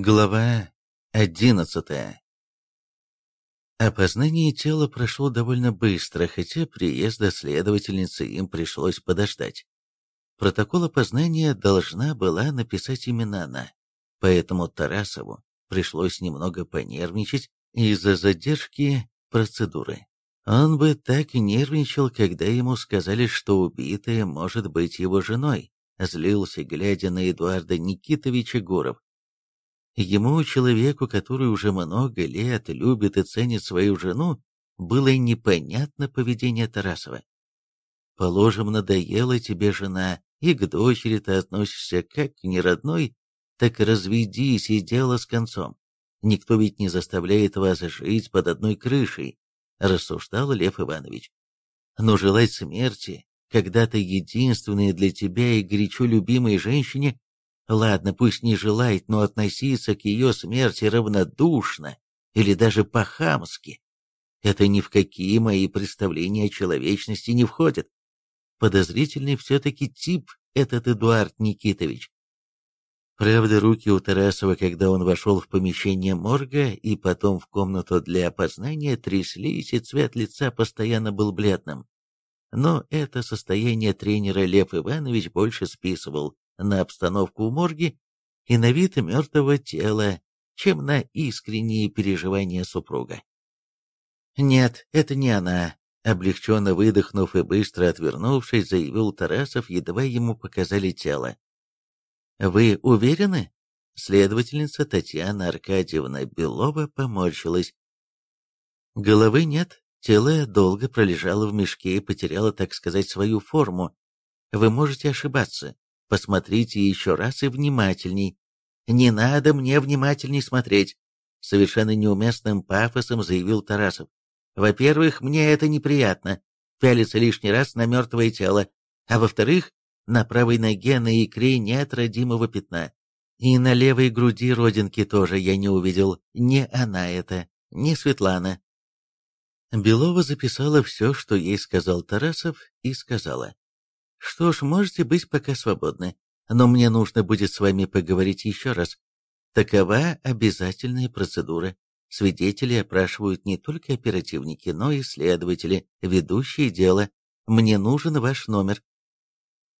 Глава одиннадцатая Опознание тела прошло довольно быстро, хотя приезда следовательницы им пришлось подождать. Протокол опознания должна была написать именно она, поэтому Тарасову пришлось немного понервничать из-за задержки процедуры. Он бы так нервничал, когда ему сказали, что убитая может быть его женой, злился, глядя на Эдуарда Никитовича Гуров. Ему, человеку, который уже много лет любит и ценит свою жену, было непонятно поведение Тарасова. Положим, надоела тебе жена, и к дочери ты относишься как к неродной, так разведись и дело с концом. Никто ведь не заставляет вас жить под одной крышей, рассуждал Лев Иванович. Но желать смерти когда-то единственной для тебя и горячо любимой женщине Ладно, пусть не желает, но относиться к ее смерти равнодушно или даже по-хамски. Это ни в какие мои представления о человечности не входит. Подозрительный все-таки тип этот Эдуард Никитович. Правда, руки у Тарасова, когда он вошел в помещение морга и потом в комнату для опознания, тряслись, и цвет лица постоянно был бледным. Но это состояние тренера Лев Иванович больше списывал на обстановку у морги и на вид мертвого тела, чем на искренние переживания супруга. «Нет, это не она», — облегченно выдохнув и быстро отвернувшись, заявил Тарасов, едва ему показали тело. «Вы уверены?» Следовательница Татьяна Аркадьевна Белова поморщилась. Головы нет, тело долго пролежало в мешке и потеряло, так сказать, свою форму. Вы можете ошибаться. Посмотрите еще раз и внимательней. Не надо мне внимательней смотреть, совершенно неуместным пафосом заявил Тарасов. Во-первых, мне это неприятно, пялиться лишний раз на мертвое тело, а во-вторых, на правой ноге на икре нет родимого пятна. И на левой груди родинки тоже я не увидел. Не она это, не Светлана. Белова записала все, что ей сказал Тарасов, и сказала. Что ж, можете быть пока свободны, но мне нужно будет с вами поговорить еще раз. Такова обязательная процедура. Свидетели опрашивают не только оперативники, но и следователи, ведущие дело. Мне нужен ваш номер.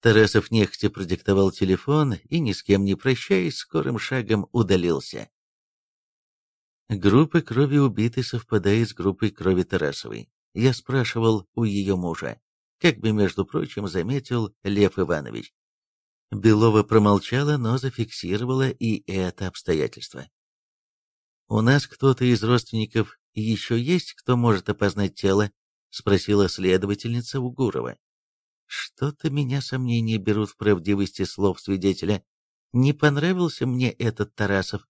Тарасов нехотя продиктовал телефон и, ни с кем не прощаясь, скорым шагом удалился. Группа крови убитой совпадает с группой крови Тарасовой. Я спрашивал у ее мужа как бы, между прочим, заметил Лев Иванович. Белова промолчала, но зафиксировала и это обстоятельство. «У нас кто-то из родственников еще есть, кто может опознать тело?» — спросила следовательница Угурова. «Что-то меня сомнения берут в правдивости слов свидетеля. Не понравился мне этот Тарасов».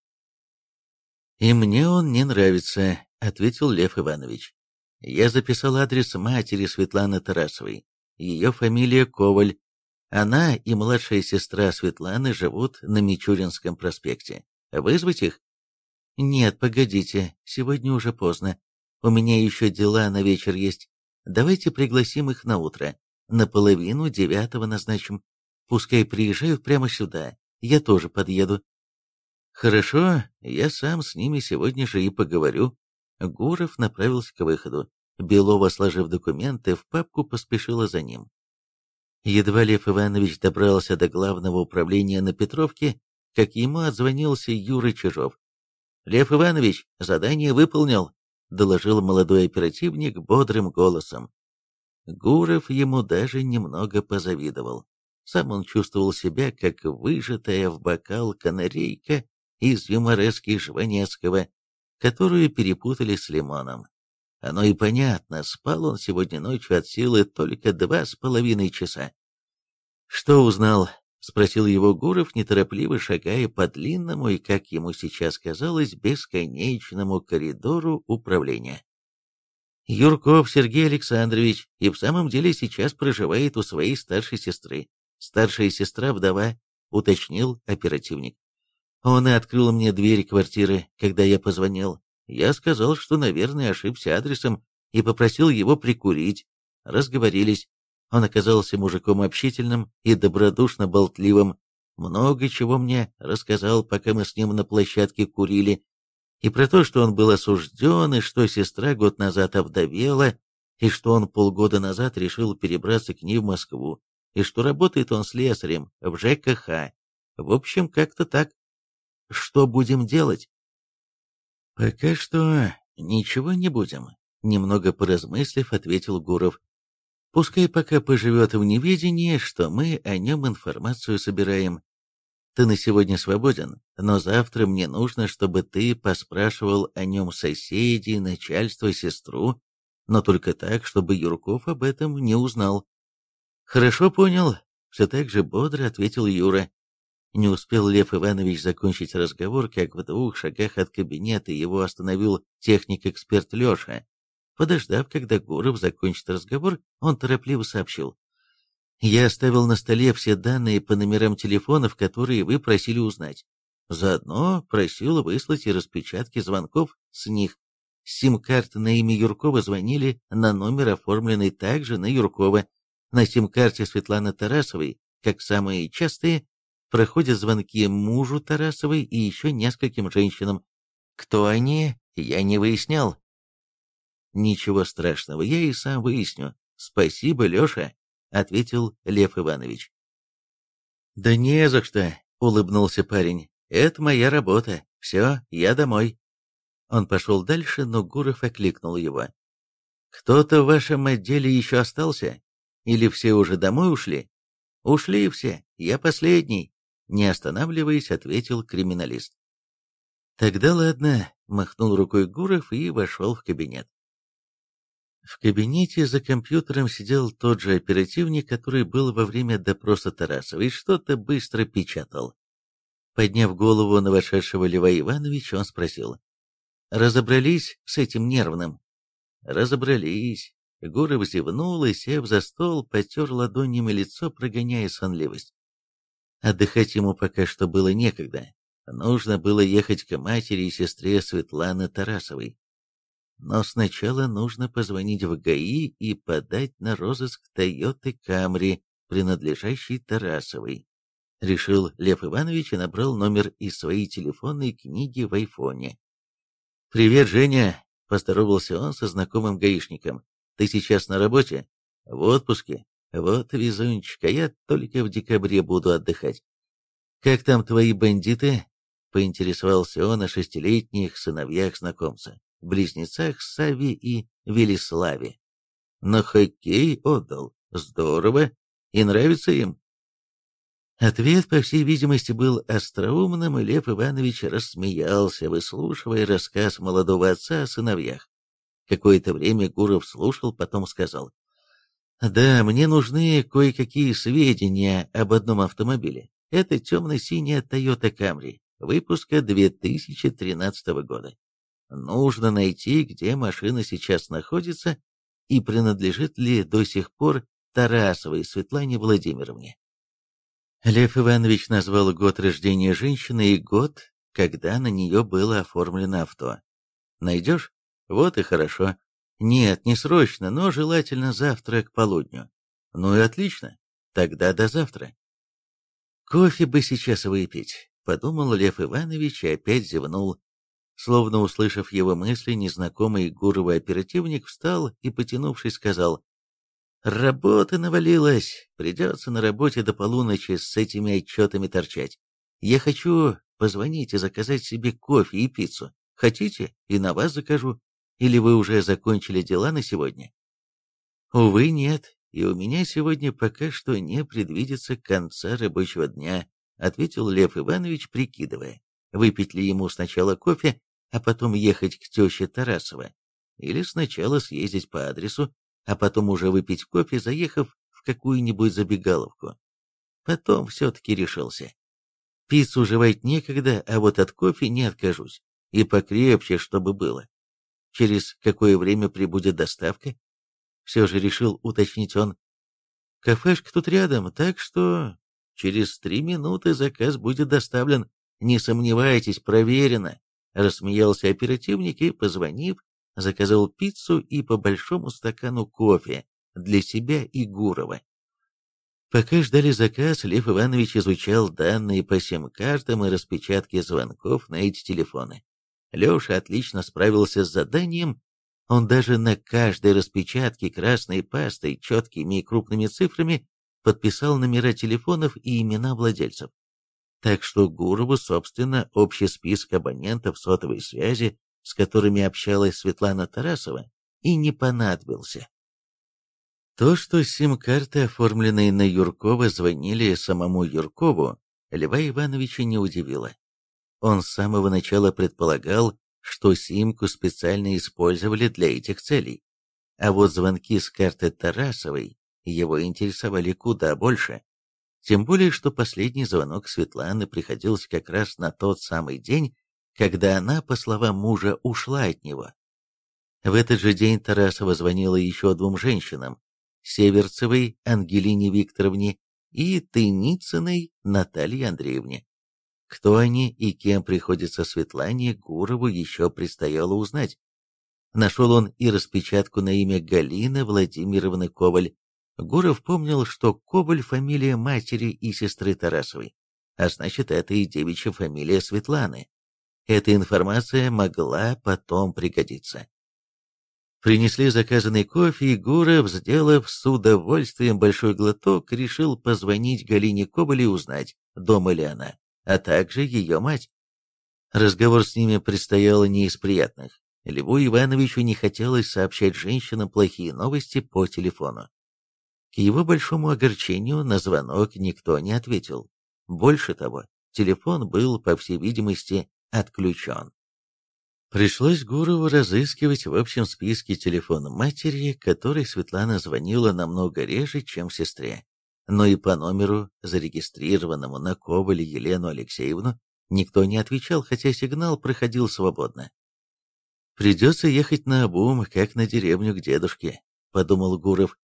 «И мне он не нравится», — ответил Лев Иванович. Я записал адрес матери Светланы Тарасовой. Ее фамилия Коваль. Она и младшая сестра Светланы живут на Мичуринском проспекте. Вызвать их? Нет, погодите, сегодня уже поздно. У меня еще дела на вечер есть. Давайте пригласим их на утро. На половину девятого назначим. Пускай приезжают прямо сюда. Я тоже подъеду. Хорошо, я сам с ними сегодня же и поговорю. Гуров направился к выходу. Белова, сложив документы, в папку поспешила за ним. Едва Лев Иванович добрался до главного управления на Петровке, как ему отзвонился Юра Чижов. «Лев Иванович, задание выполнил», — доложил молодой оперативник бодрым голосом. Гуров ему даже немного позавидовал. Сам он чувствовал себя, как выжатая в бокал канарейка из юморески Жванецкого, которую перепутали с лимоном. Оно и понятно, спал он сегодня ночью от силы только два с половиной часа. «Что узнал?» — спросил его Гуров, неторопливо шагая по длинному и, как ему сейчас казалось, бесконечному коридору управления. Юрков Сергей Александрович и в самом деле сейчас проживает у своей старшей сестры. Старшая сестра вдова, уточнил оперативник. Он и открыл мне дверь квартиры, когда я позвонил. Я сказал, что, наверное, ошибся адресом и попросил его прикурить. Разговорились. Он оказался мужиком общительным и добродушно болтливым. много чего мне рассказал, пока мы с ним на площадке курили, и про то, что он был осужден, и что сестра год назад овдовела, и что он полгода назад решил перебраться к ней в Москву, и что работает он слесарем в ЖКХ. В общем, как-то так. Что будем делать? Пока что ничего не будем, немного поразмыслив, ответил Гуров. Пускай пока поживет в неведении, что мы о нем информацию собираем. Ты на сегодня свободен, но завтра мне нужно, чтобы ты поспрашивал о нем соседей, начальство, сестру, но только так, чтобы Юрков об этом не узнал. «Хорошо понял», — все так же бодро ответил Юра. Не успел Лев Иванович закончить разговор, как в двух шагах от кабинета его остановил техник-эксперт Леша. Подождав, когда Гуров закончит разговор, он торопливо сообщил. «Я оставил на столе все данные по номерам телефонов, которые вы просили узнать. Заодно просил выслать и распечатки звонков с них. Сим-карты на имя Юркова звонили на номер, оформленный также на Юркова. На сим-карте Светланы Тарасовой, как самые частые, проходят звонки мужу Тарасовой и еще нескольким женщинам. Кто они, я не выяснял. Ничего страшного, я и сам выясню. Спасибо, Леша, ответил Лев Иванович. Да не за что, улыбнулся парень. Это моя работа. Все, я домой. Он пошел дальше, но Гуров окликнул его. «Кто-то в вашем отделе еще остался? Или все уже домой ушли?» «Ушли все, я последний», — не останавливаясь, ответил криминалист. «Тогда ладно», — махнул рукой Гуров и вошел в кабинет. В кабинете за компьютером сидел тот же оперативник, который был во время допроса Тарасова, и что-то быстро печатал. Подняв голову на вошедшего Льва Ивановича, он спросил. «Разобрались с этим нервным?» «Разобрались», Гуров зевнул и, сев за стол, потер ладонями лицо, прогоняя сонливость. Отдыхать ему пока что было некогда. Нужно было ехать к матери и сестре Светланы Тарасовой. Но сначала нужно позвонить в ГАИ и подать на розыск Тойоты Камри, принадлежащей Тарасовой. Решил Лев Иванович и набрал номер из своей телефонной книги в айфоне. «Привет, Женя!» – поздоровался он со знакомым гаишником. Ты сейчас на работе? В отпуске? Вот везунчик, а я только в декабре буду отдыхать. Как там твои бандиты? Поинтересовался он о шестилетних сыновьях знакомца, близнецах Сави и Велиславе. На хоккей отдал. Здорово. И нравится им? Ответ, по всей видимости, был остроумным, и Лев Иванович рассмеялся, выслушивая рассказ молодого отца о сыновьях. Какое-то время Гуров слушал, потом сказал. «Да, мне нужны кое-какие сведения об одном автомобиле. Это темно-синяя Toyota Camry, выпуска 2013 года. Нужно найти, где машина сейчас находится и принадлежит ли до сих пор Тарасовой Светлане Владимировне. Лев Иванович назвал год рождения женщины и год, когда на нее было оформлено авто. «Найдешь?» Вот и хорошо. Нет, не срочно, но желательно завтра к полудню. Ну и отлично. Тогда до завтра. Кофе бы сейчас выпить, подумал Лев Иванович и опять зевнул. Словно услышав его мысли, незнакомый Гуровый оперативник встал и, потянувшись, сказал, «Работа навалилась, придется на работе до полуночи с этими отчетами торчать. Я хочу позвонить и заказать себе кофе и пиццу. Хотите, и на вас закажу. Или вы уже закончили дела на сегодня? Увы, нет, и у меня сегодня пока что не предвидится конца рабочего дня, ответил Лев Иванович, прикидывая, выпить ли ему сначала кофе, а потом ехать к теще Тарасова, или сначала съездить по адресу, а потом уже выпить кофе, заехав в какую-нибудь забегаловку. Потом все-таки решился. Пиццу жевать некогда, а вот от кофе не откажусь. И покрепче, чтобы было. Через какое время прибудет доставка? Все же решил уточнить он. Кафешка тут рядом, так что через три минуты заказ будет доставлен. Не сомневайтесь, проверено. Рассмеялся оперативник и, позвонив, заказал пиццу и по большому стакану кофе для себя и Гурова. Пока ждали заказ, Лев Иванович изучал данные по сим-картам и распечатки звонков на эти телефоны. Леша отлично справился с заданием, он даже на каждой распечатке красной пастой, четкими и крупными цифрами подписал номера телефонов и имена владельцев. Так что Гурову, собственно, общий список абонентов сотовой связи, с которыми общалась Светлана Тарасова, и не понадобился. То, что сим-карты, оформленные на Юркова, звонили самому Юркову, Льва Ивановича не удивило. Он с самого начала предполагал, что симку специально использовали для этих целей. А вот звонки с карты Тарасовой его интересовали куда больше. Тем более, что последний звонок Светланы приходился как раз на тот самый день, когда она, по словам мужа, ушла от него. В этот же день Тарасова звонила еще двум женщинам, Северцевой Ангелине Викторовне и Тыницыной Наталье Андреевне. Кто они и кем приходится Светлане, Гурову еще предстояло узнать. Нашел он и распечатку на имя Галины Владимировны Коваль. Гуров помнил, что Коваль – фамилия матери и сестры Тарасовой, а значит, это и девичья фамилия Светланы. Эта информация могла потом пригодиться. Принесли заказанный кофе, и Гуров, сделав с удовольствием большой глоток, решил позвонить Галине Кобыле и узнать, дома ли она, а также ее мать. Разговор с ними предстоял не из приятных. Льву Ивановичу не хотелось сообщать женщинам плохие новости по телефону. К его большому огорчению на звонок никто не ответил. Больше того, телефон был, по всей видимости, отключен. Пришлось Гурову разыскивать в общем списке телефон матери, которой Светлана звонила намного реже, чем сестре. Но и по номеру, зарегистрированному на Ковале Елену Алексеевну, никто не отвечал, хотя сигнал проходил свободно. «Придется ехать на обум, как на деревню к дедушке», — подумал Гуров.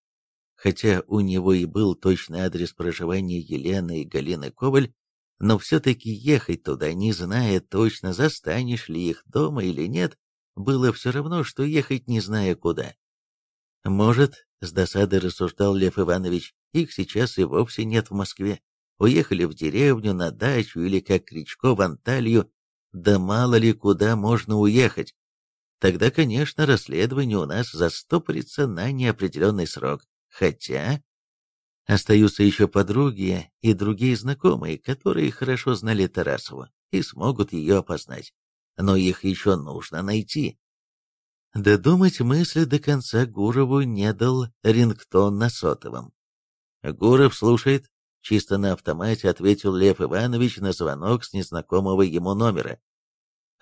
Хотя у него и был точный адрес проживания Елены и Галины Коваль, но все-таки ехать туда, не зная точно, застанешь ли их дома или нет, было все равно, что ехать не зная куда. Может, с досадой рассуждал Лев Иванович, их сейчас и вовсе нет в Москве. Уехали в деревню, на дачу или, как Кричко, в Анталию, да мало ли куда можно уехать. Тогда, конечно, расследование у нас застопорится на неопределенный срок. Хотя Остаются еще подруги и другие знакомые, которые хорошо знали Тарасову и смогут ее опознать. Но их еще нужно найти. Додумать мысли до конца Гурову не дал рингтон на сотовом. Гуров слушает, чисто на автомате ответил Лев Иванович на звонок с незнакомого ему номера.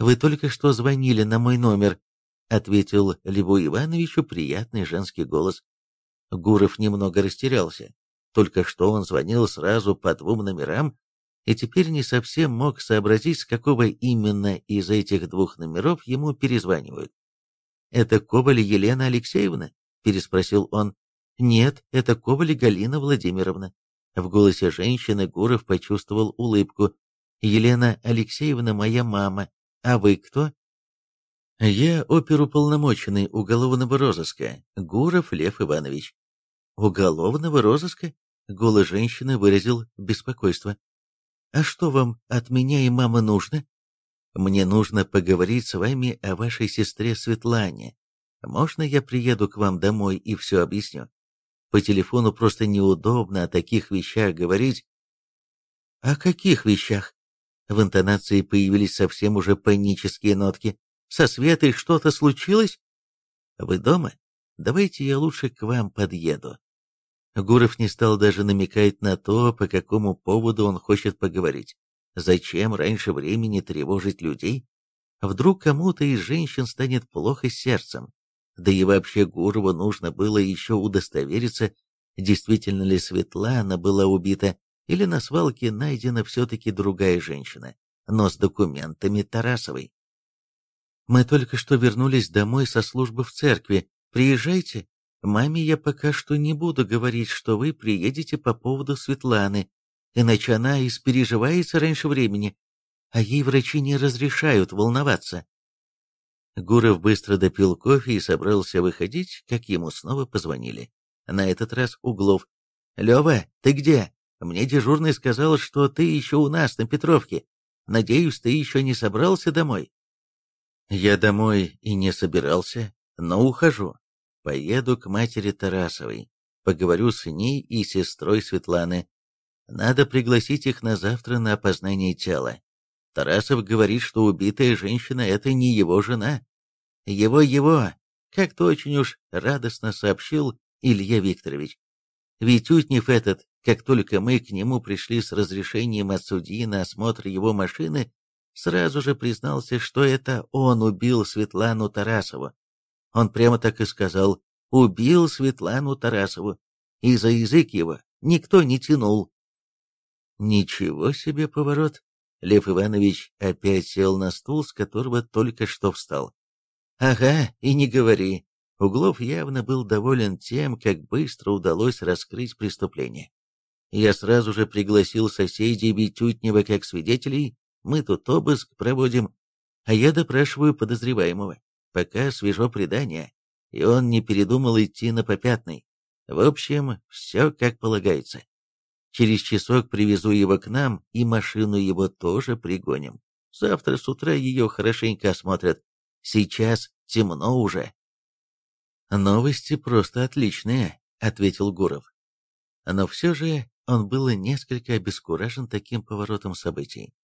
«Вы только что звонили на мой номер», — ответил Льву Ивановичу приятный женский голос. Гуров немного растерялся. Только что он звонил сразу по двум номерам, и теперь не совсем мог сообразить, с какого именно из этих двух номеров ему перезванивают. «Это Коваль Елена Алексеевна?» – переспросил он. «Нет, это Коваль Галина Владимировна». В голосе женщины Гуров почувствовал улыбку. «Елена Алексеевна моя мама. А вы кто?» «Я оперуполномоченный уголовного розыска, Гуров Лев Иванович». «Уголовного розыска?» Голос женщины выразил беспокойство. «А что вам от меня и мамы нужно?» «Мне нужно поговорить с вами о вашей сестре Светлане. Можно я приеду к вам домой и все объясню? По телефону просто неудобно о таких вещах говорить». «О каких вещах?» В интонации появились совсем уже панические нотки. «Со Светой что-то случилось?» «Вы дома? Давайте я лучше к вам подъеду». Гуров не стал даже намекать на то, по какому поводу он хочет поговорить. Зачем раньше времени тревожить людей? Вдруг кому-то из женщин станет плохо с сердцем. Да и вообще Гурову нужно было еще удостовериться, действительно ли Светлана была убита, или на свалке найдена все-таки другая женщина, но с документами Тарасовой. «Мы только что вернулись домой со службы в церкви. Приезжайте», Маме я пока что не буду говорить, что вы приедете по поводу Светланы, иначе она испереживается раньше времени, а ей врачи не разрешают волноваться. Гуров быстро допил кофе и собрался выходить, как ему снова позвонили. На этот раз Углов. Лева, ты где? Мне дежурный сказал, что ты еще у нас на Петровке. Надеюсь, ты еще не собрался домой?» «Я домой и не собирался, но ухожу. Поеду к матери Тарасовой. Поговорю с ней и сестрой Светланы. Надо пригласить их на завтра на опознание тела. Тарасов говорит, что убитая женщина — это не его жена. Его-его, как-то очень уж радостно сообщил Илья Викторович. Ведь Утнев этот, как только мы к нему пришли с разрешением от судьи на осмотр его машины, сразу же признался, что это он убил Светлану Тарасову. Он прямо так и сказал «убил Светлану Тарасову», и за язык его никто не тянул. Ничего себе поворот! Лев Иванович опять сел на стул, с которого только что встал. Ага, и не говори. Углов явно был доволен тем, как быстро удалось раскрыть преступление. Я сразу же пригласил соседей Витютнева как свидетелей, мы тут обыск проводим, а я допрашиваю подозреваемого, пока свежо предание, и он не передумал идти на попятный. В общем, все как полагается. Через часок привезу его к нам, и машину его тоже пригоним. Завтра с утра ее хорошенько осмотрят. Сейчас темно уже. «Новости просто отличные», — ответил Гуров. Но все же он был несколько обескуражен таким поворотом событий.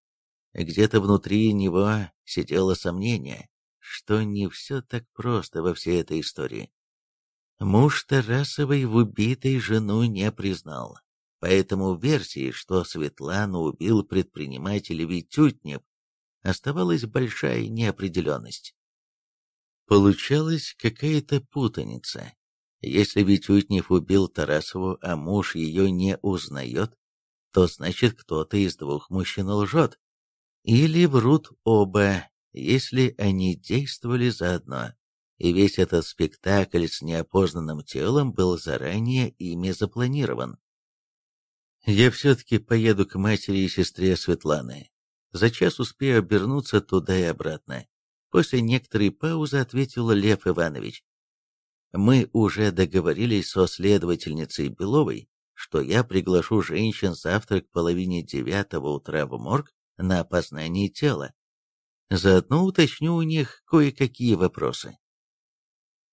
Где-то внутри него сидело сомнение, что не все так просто во всей этой истории. Муж Тарасовой в убитой жену не признал, поэтому версии, что Светлану убил предприниматель Витютнев, оставалась большая неопределенность. Получалась какая-то путаница. Если Витютнев убил Тарасову, а муж ее не узнает, то значит кто-то из двух мужчин лжет. Или врут оба, если они действовали заодно. И весь этот спектакль с неопознанным телом был заранее ими запланирован. Я все-таки поеду к матери и сестре Светланы. За час успею обернуться туда и обратно. После некоторой паузы ответил Лев Иванович. Мы уже договорились со следовательницей Беловой, что я приглашу женщин завтра к половине девятого утра в морг на опознание тела. Заодно уточню у них кое-какие вопросы.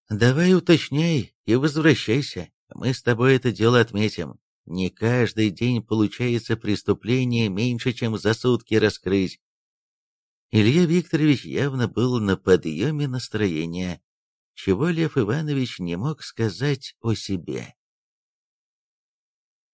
«Давай уточняй и возвращайся. Мы с тобой это дело отметим. Не каждый день получается преступление меньше, чем за сутки раскрыть. Илья Викторович явно был на подъеме настроения, чего Лев Иванович не мог сказать о себе.